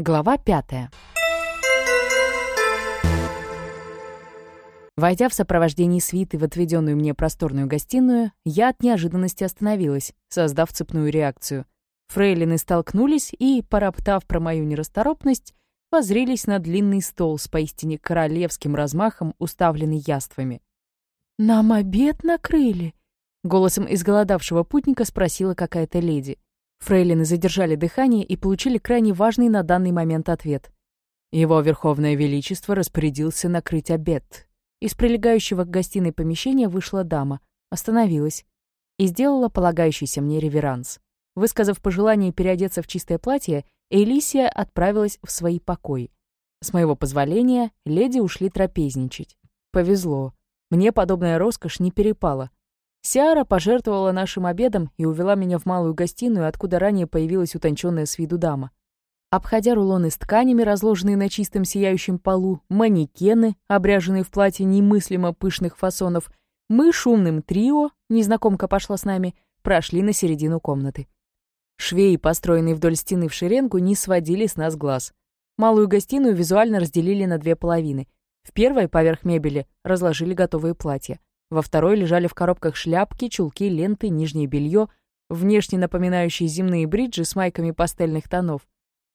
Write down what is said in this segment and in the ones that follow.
Глава пятая. Войдя в сопровождении свиты в отведенную мне просторную гостиную, я от неожиданности остановилась, создав цепную реакцию. Фрейлины столкнулись и, пороптав про мою нерасторопность, возрились на длинный стол с поистине королевским размахом, уставленный яствами. «Нам обед накрыли?» — голосом изголодавшего путника спросила какая-то леди. Фрейлины задержали дыхание и получили крайне важный на данный момент ответ. Его Верховное Величество распорядился накрыть обед. Из прилегающего к гостиной помещения вышла дама, остановилась и сделала полагающийся мне реверанс. Высказав пожелание переодеться в чистое платье, Элисия отправилась в свои покои. С моего позволения, леди ушли трапезничать. Повезло. Мне подобная роскошь не перепала. Сиара пожертвовала нашим обедом и увела меня в малую гостиную, откуда ранее появилась утонченная с виду дама. Обходя рулоны с тканями, разложенные на чистом сияющем полу, манекены, обряженные в платье немыслимо пышных фасонов, мы шумным трио, незнакомка пошла с нами, прошли на середину комнаты. Швеи, построенные вдоль стены в шеренгу, не сводили с нас глаз. Малую гостиную визуально разделили на две половины. В первой, поверх мебели, разложили готовые платья. Во второй лежали в коробках шляпки, чулки, ленты, нижнее белье, внешне напоминающие земные бриджи с майками пастельных тонов.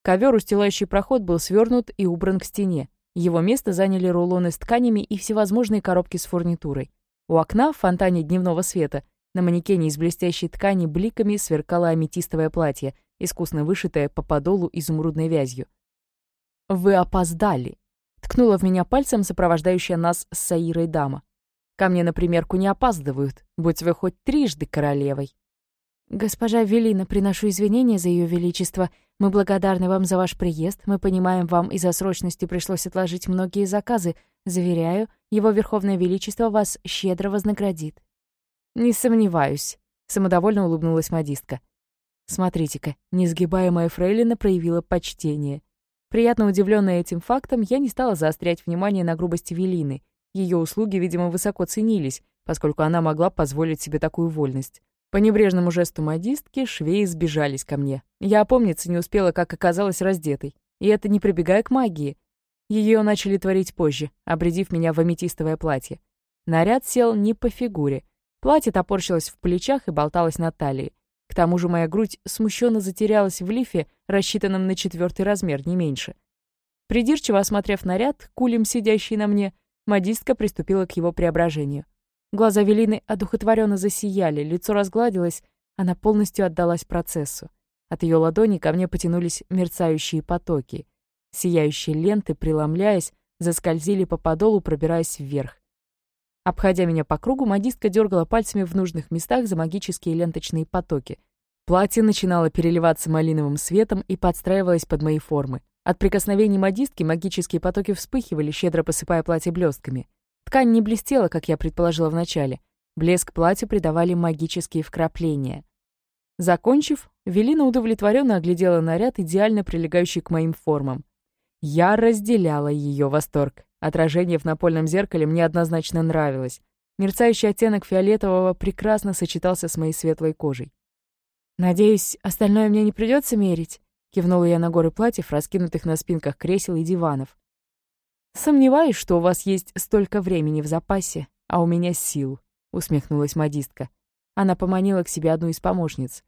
Ковер, устилающий проход, был свернут и убран к стене. Его место заняли рулоны с тканями и всевозможные коробки с фурнитурой. У окна, в фонтане дневного света, на манекене из блестящей ткани бликами сверкало аметистовое платье, искусно вышитое по подолу изумрудной вязью. «Вы опоздали», — ткнула в меня пальцем сопровождающая нас с Саирой дама. Ко мне на примерку не опаздывают, будь вы хоть трижды королевой. Госпожа Велина, приношу извинения за ее величество. Мы благодарны вам за ваш приезд. Мы понимаем, вам из-за срочности пришлось отложить многие заказы. Заверяю, его Верховное Величество вас щедро вознаградит. Не сомневаюсь, самодовольно улыбнулась модистка. Смотрите-ка, несгибаемая фрейлина проявила почтение. Приятно удивленная этим фактом, я не стала заострять внимание на грубости Велины — ее услуги, видимо, высоко ценились, поскольку она могла позволить себе такую вольность. По небрежному жесту модистки швеи сбежались ко мне. Я опомниться не успела, как оказалась раздетой. И это не прибегая к магии. Ее начали творить позже, обредив меня в аметистовое платье. Наряд сел не по фигуре. Платье топорщилось в плечах и болталось на талии. К тому же моя грудь смущенно затерялась в лифе, рассчитанном на четвертый размер, не меньше. Придирчиво осмотрев наряд, кулем сидящий на мне, Модистка приступила к его преображению. Глаза Велины одухотворенно засияли, лицо разгладилось, она полностью отдалась процессу. От ее ладони ко мне потянулись мерцающие потоки. Сияющие ленты, преломляясь, заскользили по подолу, пробираясь вверх. Обходя меня по кругу, модистка дергала пальцами в нужных местах за магические ленточные потоки. Платье начинало переливаться малиновым светом и подстраивалось под мои формы. От прикосновений модистки магические потоки вспыхивали, щедро посыпая платье блестками. Ткань не блестела, как я предположила вначале. Блеск платью придавали магические вкрапления. Закончив, Велина удовлетворенно оглядела наряд, идеально прилегающий к моим формам. Я разделяла ее восторг. Отражение в напольном зеркале мне однозначно нравилось. Мерцающий оттенок фиолетового прекрасно сочетался с моей светлой кожей. «Надеюсь, остальное мне не придется мерить?» Кивнула я на горы платьев, раскинутых на спинках кресел и диванов. «Сомневаюсь, что у вас есть столько времени в запасе, а у меня сил», — усмехнулась модистка. Она поманила к себе одну из помощниц.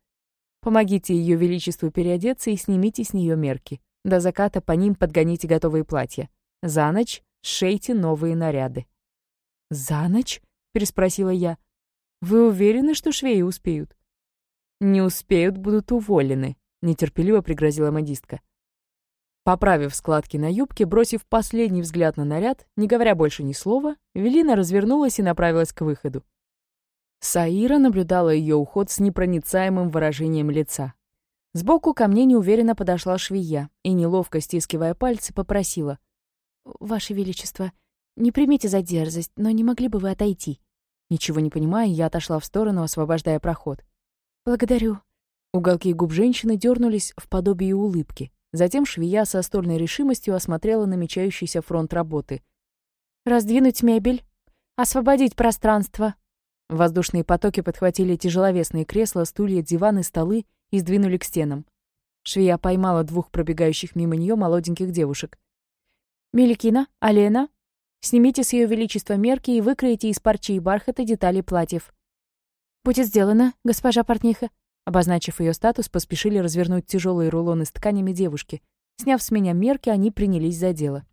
«Помогите Ее Величеству переодеться и снимите с нее мерки. До заката по ним подгоните готовые платья. За ночь сшейте новые наряды». «За ночь?» — переспросила я. «Вы уверены, что швеи успеют?» «Не успеют, будут уволены», нетерпеливо пригрозила модистка. Поправив складки на юбке, бросив последний взгляд на наряд, не говоря больше ни слова, Велина развернулась и направилась к выходу. Саира наблюдала ее уход с непроницаемым выражением лица. Сбоку ко мне неуверенно подошла швея и, неловко стискивая пальцы, попросила. «Ваше Величество, не примите за дерзость, но не могли бы вы отойти?» Ничего не понимая, я отошла в сторону, освобождая проход. «Благодарю», Уголки губ женщины дернулись в подобие улыбки. Затем швея со стольной решимостью осмотрела намечающийся фронт работы. «Раздвинуть мебель, освободить пространство». Воздушные потоки подхватили тяжеловесные кресла, стулья, диваны, столы и сдвинули к стенам. Швея поймала двух пробегающих мимо нее молоденьких девушек. «Меликина, Алена, снимите с ее величества мерки и выкроите из парчи и бархата детали платьев». «Будет сделано, госпожа портниха». Обозначив ее статус, поспешили развернуть тяжелые рулоны с тканями девушки. Сняв с меня мерки, они принялись за дело.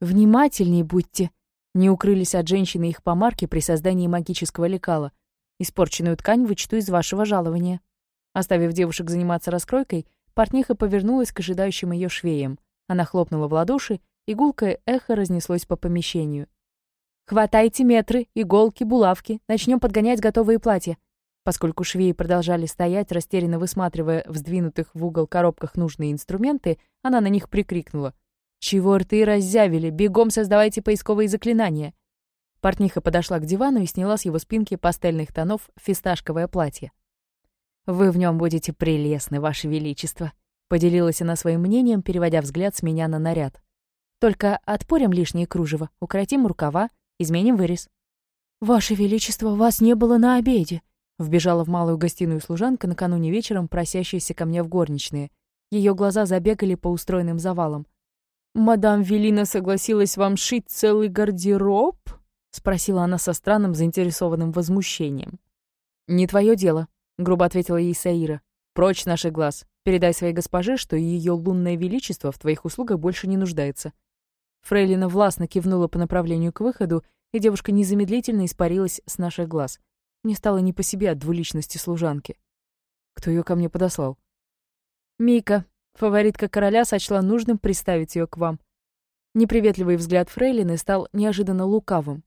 «Внимательней будьте!» Не укрылись от женщины их помарки при создании магического лекала. Испорченную ткань вычту из вашего жалования. Оставив девушек заниматься раскройкой, Портниха повернулась к ожидающим ее швеям. Она хлопнула в ладоши, и эхо разнеслось по помещению. «Хватайте метры, иголки, булавки. Начнем подгонять готовые платья». Поскольку швеи продолжали стоять, растерянно высматривая в сдвинутых в угол коробках нужные инструменты, она на них прикрикнула. «Чего рты раззявили? Бегом создавайте поисковые заклинания!» Портниха подошла к дивану и сняла с его спинки пастельных тонов фисташковое платье. «Вы в нем будете прелестны, Ваше Величество», — поделилась она своим мнением, переводя взгляд с меня на наряд. «Только отпорим лишнее кружево, укоротим рукава, изменим вырез». «Ваше Величество, вас не было на обеде», — вбежала в малую гостиную служанка накануне вечером, просящаяся ко мне в горничные. Ее глаза забегали по устроенным завалам. «Мадам Велина согласилась вам шить целый гардероб?» — спросила она со странным заинтересованным возмущением. «Не твое дело», грубо ответила ей Саира. «Прочь наших глаз. Передай своей госпоже, что ее лунное величество в твоих услугах больше не нуждается». Фрейлина властно кивнула по направлению к выходу, и девушка незамедлительно испарилась с наших глаз. Мне стало не по себе от двуличности служанки. Кто ее ко мне подослал? «Мика, фаворитка короля, сочла нужным приставить ее к вам». Неприветливый взгляд Фрейлины стал неожиданно лукавым.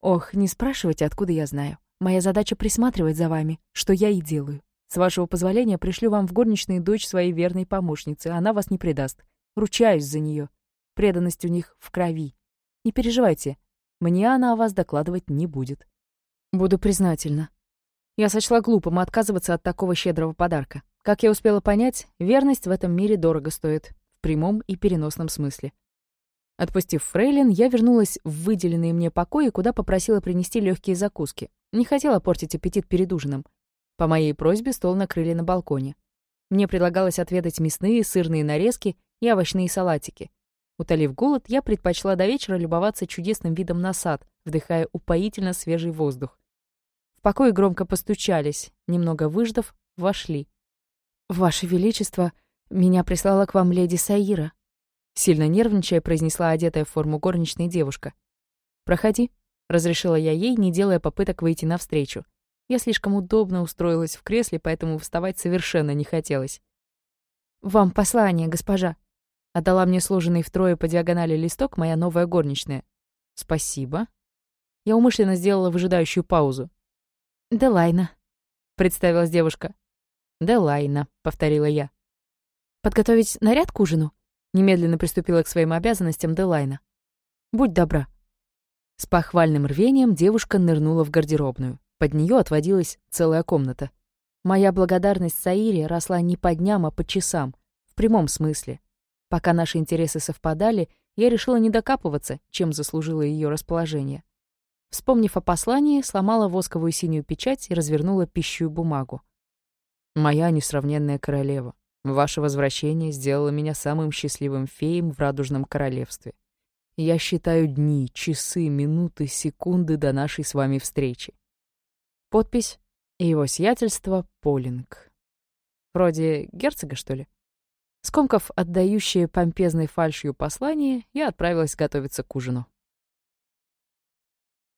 «Ох, не спрашивайте, откуда я знаю. Моя задача присматривать за вами, что я и делаю. С вашего позволения пришлю вам в горничные дочь своей верной помощницы, она вас не предаст. Ручаюсь за нее. Преданность у них в крови. Не переживайте, мне она о вас докладывать не будет. Буду признательна. Я сочла глупым отказываться от такого щедрого подарка. Как я успела понять, верность в этом мире дорого стоит, в прямом и переносном смысле. Отпустив Фрейлин, я вернулась в выделенные мне покои, куда попросила принести легкие закуски. Не хотела портить аппетит перед ужином. По моей просьбе стол накрыли на балконе. Мне предлагалось отведать мясные, сырные нарезки и овощные салатики. Утолив голод, я предпочла до вечера любоваться чудесным видом на сад, вдыхая упоительно свежий воздух. В покое громко постучались, немного выждав, вошли. «Ваше Величество, меня прислала к вам леди Саира», Сильно нервничая, произнесла одетая в форму горничная девушка. «Проходи», — разрешила я ей, не делая попыток выйти навстречу. Я слишком удобно устроилась в кресле, поэтому вставать совершенно не хотелось. «Вам послание, госпожа», — отдала мне сложенный втрое по диагонали листок моя новая горничная. «Спасибо». Я умышленно сделала выжидающую паузу. «Делайна», — представилась девушка. «Делайна», — повторила я. «Подготовить наряд к ужину?» Немедленно приступила к своим обязанностям Делайна. «Будь добра». С похвальным рвением девушка нырнула в гардеробную. Под нее отводилась целая комната. Моя благодарность Саире росла не по дням, а по часам. В прямом смысле. Пока наши интересы совпадали, я решила не докапываться, чем заслужила ее расположение. Вспомнив о послании, сломала восковую синюю печать и развернула пищую бумагу. «Моя несравненная королева, Ваше возвращение сделало меня самым счастливым феем в Радужном Королевстве. Я считаю дни, часы, минуты, секунды до нашей с вами встречи. Подпись и его сиятельство Полинг. Вроде герцога, что ли? Скомков, отдающие помпезной фальшью послание, я отправилась готовиться к ужину.